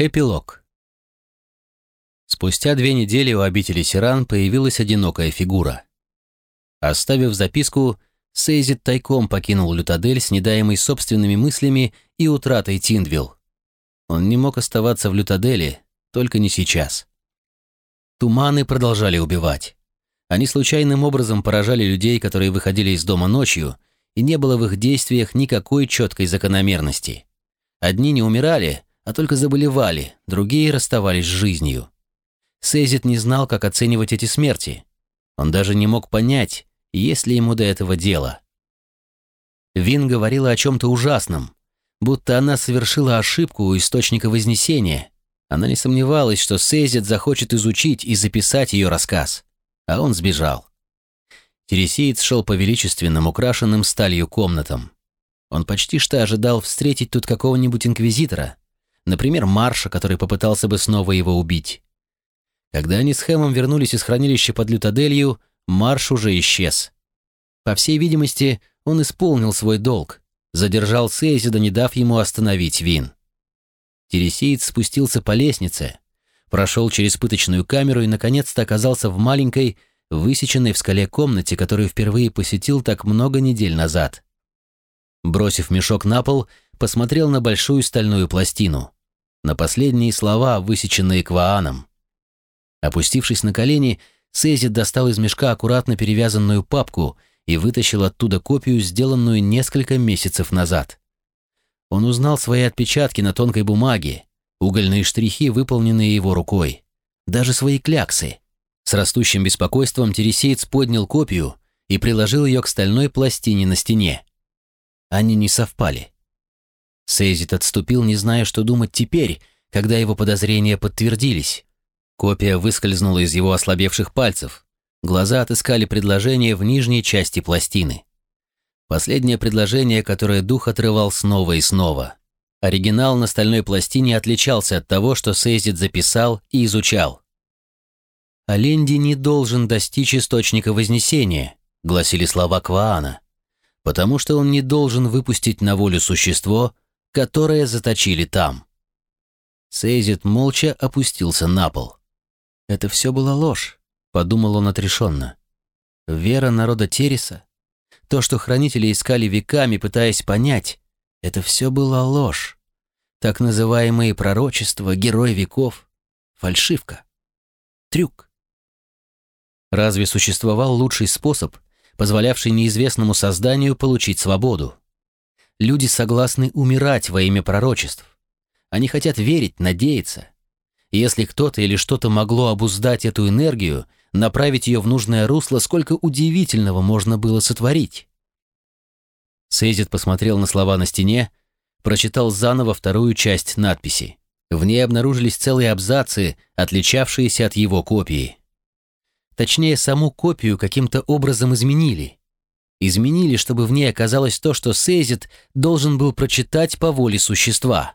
Эпилог. Спустя две недели у обители Сиран появилась одинокая фигура. Оставив записку, Сейзит тайком покинул Лютадель с недаемой собственными мыслями и утратой Тиндвилл. Он не мог оставаться в Лютаделе, только не сейчас. Туманы продолжали убивать. Они случайным образом поражали людей, которые выходили из дома ночью, и не было в их действиях никакой четкой закономерности. Одни не умирали, а только заболевали, другие расставались с жизнью. Сейзит не знал, как оценивать эти смерти. Он даже не мог понять, есть ли ему до этого дело. Вин говорила о чем-то ужасном, будто она совершила ошибку у источника Вознесения. Она не сомневалась, что Сейзит захочет изучить и записать ее рассказ. А он сбежал. Тересиец шел по величественным, украшенным сталью комнатам. Он почти что ожидал встретить тут какого-нибудь инквизитора, Например, Марша, который попытался бы снова его убить. Когда они с Хэмом вернулись из хранилища под Лютаделью, Марш уже исчез. По всей видимости, он исполнил свой долг, задержал Сейзида, не дав ему остановить Вин. Тересиец спустился по лестнице, прошел через пыточную камеру и наконец-то оказался в маленькой, высеченной в скале комнате, которую впервые посетил так много недель назад. Бросив мешок на пол, посмотрел на большую стальную пластину на последние слова, высеченные Квааном. Опустившись на колени, Сейзит достал из мешка аккуратно перевязанную папку и вытащил оттуда копию, сделанную несколько месяцев назад. Он узнал свои отпечатки на тонкой бумаге, угольные штрихи, выполненные его рукой, даже свои кляксы. С растущим беспокойством Тересеец поднял копию и приложил ее к стальной пластине на стене. Они не совпали. Сейзит отступил, не зная, что думать теперь, когда его подозрения подтвердились. Копия выскользнула из его ослабевших пальцев. Глаза отыскали предложение в нижней части пластины. Последнее предложение, которое дух отрывал снова и снова. Оригинал на стальной пластине отличался от того, что Сейзит записал и изучал. «Аленди не должен достичь источника Вознесения», — гласили слова Кваана, «потому что он не должен выпустить на волю существо, которое заточили там. Сейзит молча опустился на пол. «Это все была ложь», — подумал он отрешенно. «Вера народа Тереса, то, что хранители искали веками, пытаясь понять, это все была ложь. Так называемые пророчества, герой веков, фальшивка, трюк. Разве существовал лучший способ, позволявший неизвестному созданию получить свободу? Люди согласны умирать во имя пророчеств. Они хотят верить, надеяться. если кто-то или что-то могло обуздать эту энергию, направить ее в нужное русло, сколько удивительного можно было сотворить. Сейзит посмотрел на слова на стене, прочитал заново вторую часть надписи. В ней обнаружились целые абзацы, отличавшиеся от его копии. Точнее, саму копию каким-то образом изменили изменили, чтобы в ней оказалось то, что Сейзит должен был прочитать по воле существа.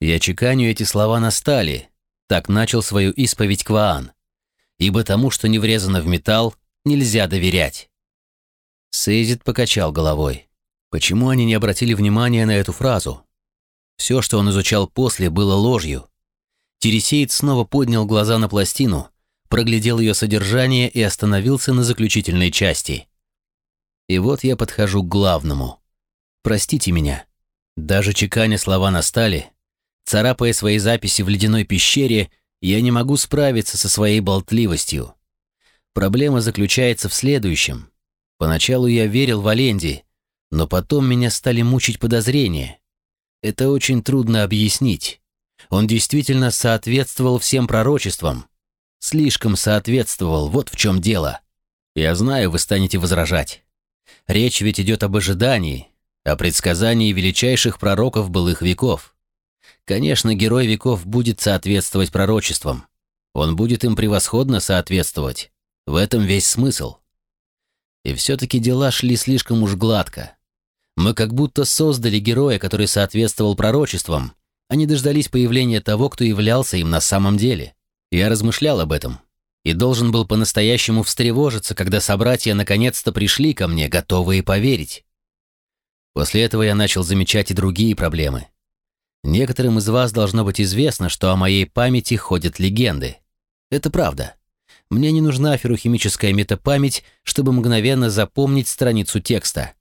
Я чеканю эти слова на стали, так начал свою исповедь Кваан, ибо тому, что не врезано в металл, нельзя доверять. Сейзит покачал головой. Почему они не обратили внимания на эту фразу? Все, что он изучал после, было ложью. Тересеид снова поднял глаза на пластину, проглядел ее содержание и остановился на заключительной части – и вот я подхожу к главному. Простите меня. Даже чеканя слова на стали, царапая свои записи в ледяной пещере, я не могу справиться со своей болтливостью. Проблема заключается в следующем. Поначалу я верил в Аленди, но потом меня стали мучить подозрения. Это очень трудно объяснить. Он действительно соответствовал всем пророчествам. Слишком соответствовал, вот в чем дело. Я знаю, вы станете возражать. Речь ведь идет об ожидании, о предсказании величайших пророков былых веков. Конечно, герой веков будет соответствовать пророчествам. Он будет им превосходно соответствовать. В этом весь смысл. И все-таки дела шли слишком уж гладко. Мы как будто создали героя, который соответствовал пророчествам, а не дождались появления того, кто являлся им на самом деле. Я размышлял об этом и должен был по-настоящему встревожиться, когда собратья наконец-то пришли ко мне, готовые поверить. После этого я начал замечать и другие проблемы. Некоторым из вас должно быть известно, что о моей памяти ходят легенды. Это правда. Мне не нужна феррохимическая метапамять, чтобы мгновенно запомнить страницу текста.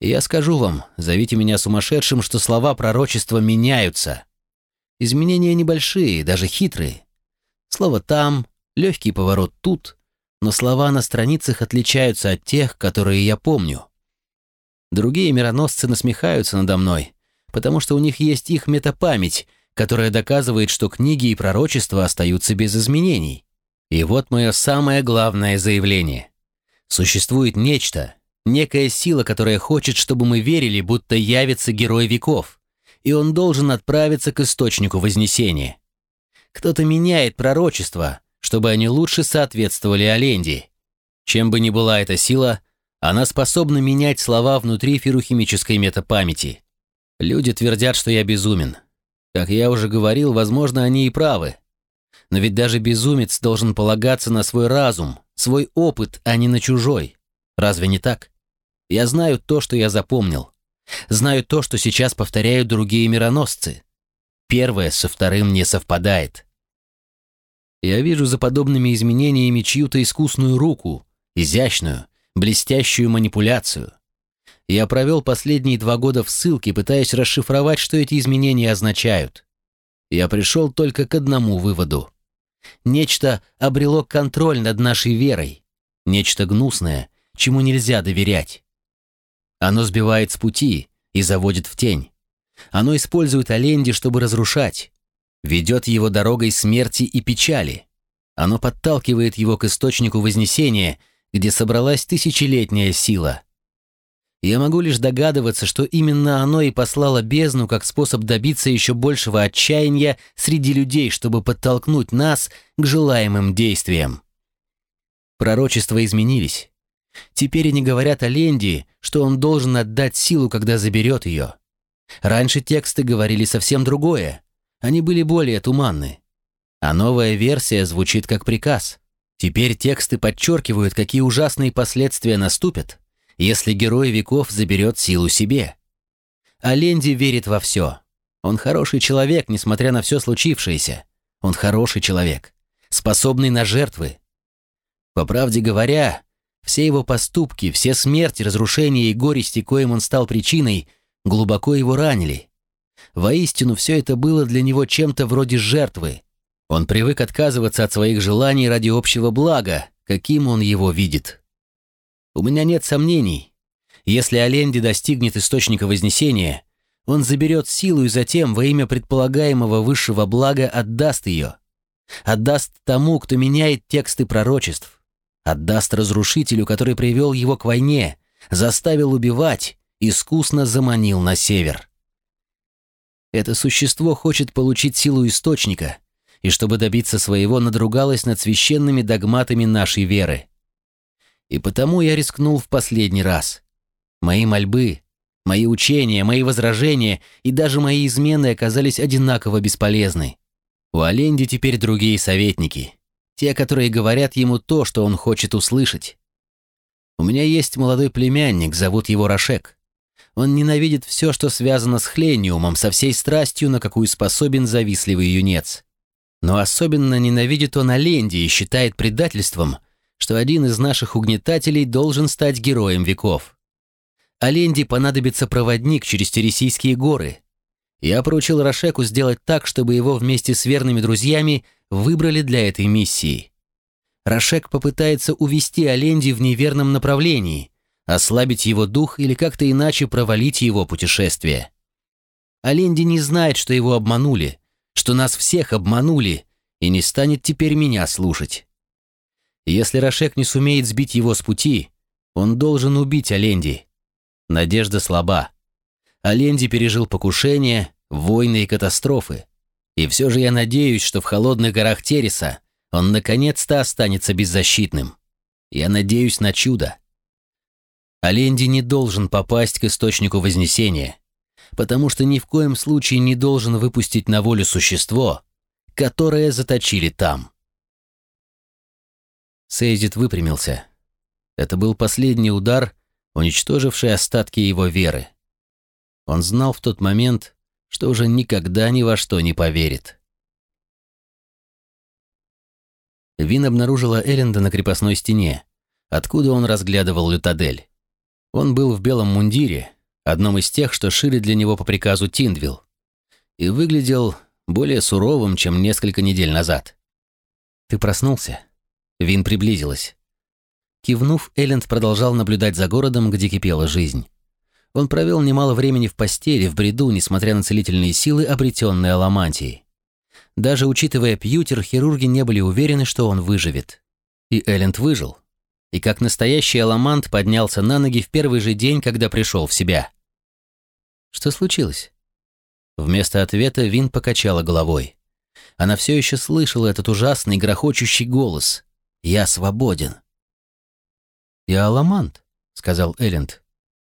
Я скажу вам, зовите меня сумасшедшим, что слова пророчества меняются. Изменения небольшие, даже хитрые. Слово «там», легкий поворот «тут», но слова на страницах отличаются от тех, которые я помню. Другие мироносцы насмехаются надо мной, потому что у них есть их метапамять, которая доказывает, что книги и пророчества остаются без изменений. И вот мое самое главное заявление. Существует нечто, некая сила, которая хочет, чтобы мы верили, будто явится герой веков, и он должен отправиться к источнику Вознесения. Кто-то меняет пророчества, чтобы они лучше соответствовали Оленди. Чем бы ни была эта сила, она способна менять слова внутри феррохимической метапамяти. Люди твердят, что я безумен. Как я уже говорил, возможно, они и правы. Но ведь даже безумец должен полагаться на свой разум, свой опыт, а не на чужой. Разве не так? Я знаю то, что я запомнил. Знаю то, что сейчас повторяют другие мироносцы. Первое со вторым не совпадает. Я вижу за подобными изменениями чью-то искусную руку, изящную, блестящую манипуляцию. Я провел последние два года в ссылке, пытаясь расшифровать, что эти изменения означают. Я пришел только к одному выводу. Нечто обрело контроль над нашей верой. Нечто гнусное, чему нельзя доверять. Оно сбивает с пути и заводит в тень. Оно использует Оленди, чтобы разрушать. Ведет его дорогой смерти и печали. Оно подталкивает его к источнику Вознесения — где собралась тысячелетняя сила. Я могу лишь догадываться, что именно оно и послало бездну как способ добиться еще большего отчаяния среди людей, чтобы подтолкнуть нас к желаемым действиям. Пророчества изменились. Теперь они говорят о Ленди, что он должен отдать силу, когда заберет ее. Раньше тексты говорили совсем другое. Они были более туманны. А новая версия звучит как приказ. Теперь тексты подчеркивают, какие ужасные последствия наступят, если герой веков заберет силу себе. А Ленди верит во все. Он хороший человек, несмотря на все случившееся. Он хороший человек, способный на жертвы. По правде говоря, все его поступки, все смерти, разрушения и горести, коим он стал причиной, глубоко его ранили. Воистину, все это было для него чем-то вроде жертвы, он привык отказываться от своих желаний ради общего блага, каким он его видит. У меня нет сомнений. Если Оленди достигнет источника Вознесения, он заберет силу и затем во имя предполагаемого высшего блага отдаст ее. Отдаст тому, кто меняет тексты пророчеств. Отдаст разрушителю, который привел его к войне, заставил убивать, искусно заманил на север. Это существо хочет получить силу источника — и чтобы добиться своего надругалась над священными догматами нашей веры. И потому я рискнул в последний раз. Мои мольбы, мои учения, мои возражения и даже мои измены оказались одинаково бесполезны. У Оленди теперь другие советники, те, которые говорят ему то, что он хочет услышать. У меня есть молодой племянник, зовут его Рашек. Он ненавидит все, что связано с хлениумом, со всей страстью, на какую способен завистливый юнец. Но особенно ненавидит он Оленди и считает предательством, что один из наших угнетателей должен стать героем веков. Оленди понадобится проводник через Тересийские горы. Я поручил Рашеку сделать так, чтобы его вместе с верными друзьями выбрали для этой миссии. Рашек попытается увести Оленди в неверном направлении, ослабить его дух или как-то иначе провалить его путешествие. Оленди не знает, что его обманули, что нас всех обманули и не станет теперь меня слушать. Если Рашек не сумеет сбить его с пути, он должен убить Оленди. Надежда слаба. Оленди пережил покушение, войны и катастрофы. И все же я надеюсь, что в холодных горах Тереса он наконец-то останется беззащитным. Я надеюсь на чудо. Оленди не должен попасть к источнику Вознесения потому что ни в коем случае не должен выпустить на волю существо, которое заточили там. Сейзит выпрямился. Это был последний удар, уничтоживший остатки его веры. Он знал в тот момент, что уже никогда ни во что не поверит. Вин обнаружила Элленда на крепостной стене, откуда он разглядывал Лютадель. Он был в белом мундире, одном из тех, что шили для него по приказу Тиндвилл, и выглядел более суровым, чем несколько недель назад. «Ты проснулся?» Вин приблизилась. Кивнув, Элленд продолжал наблюдать за городом, где кипела жизнь. Он провел немало времени в постели, в бреду, несмотря на целительные силы, обретенные Аламантией. Даже учитывая Пьютер, хирурги не были уверены, что он выживет. И Элленд выжил. И как настоящий Аламант поднялся на ноги в первый же день, когда пришел в себя. Что случилось? Вместо ответа Вин покачала головой. Она все еще слышала этот ужасный грохочущий голос. «Я свободен». «Я Аламант», — сказал Элленд.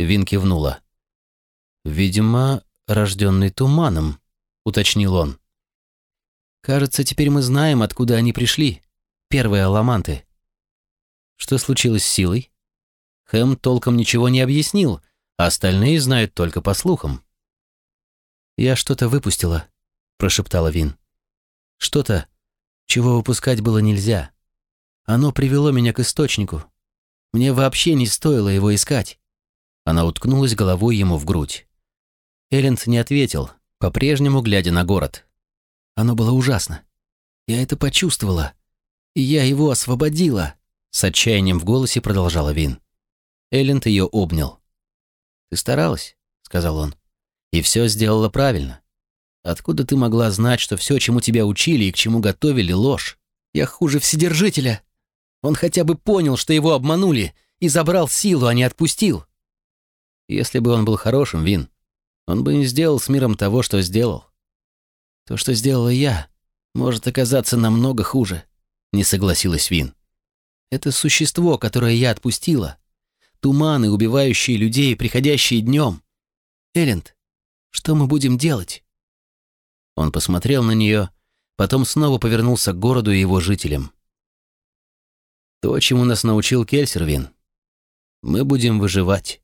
Вин кивнула. «Видимо, рожденный туманом», — уточнил он. «Кажется, теперь мы знаем, откуда они пришли. Первые аламанты». «Что случилось с силой?» Хэм толком ничего не объяснил, а остальные знают только по слухам. «Я что-то выпустила», — прошептала Вин. «Что-то, чего выпускать было нельзя. Оно привело меня к источнику. Мне вообще не стоило его искать. Она уткнулась головой ему в грудь. Элленд не ответил, по-прежнему глядя на город. Оно было ужасно. Я это почувствовала. И я его освободила. С отчаянием в голосе продолжала Вин. Элленд ее обнял. «Ты старалась», — сказал он. «И все сделала правильно. Откуда ты могла знать, что все, чему тебя учили и к чему готовили, ложь? Я хуже Вседержителя. Он хотя бы понял, что его обманули, и забрал силу, а не отпустил. Если бы он был хорошим, Вин, он бы не сделал с миром того, что сделал. То, что сделала я, может оказаться намного хуже, не согласилась Вин. Это существо, которое я отпустила. Туманы, убивающие людей, приходящие днем. Элленд, что мы будем делать? Он посмотрел на нее, потом снова повернулся к городу и его жителям. То, чему нас научил Кельсервин. Мы будем выживать.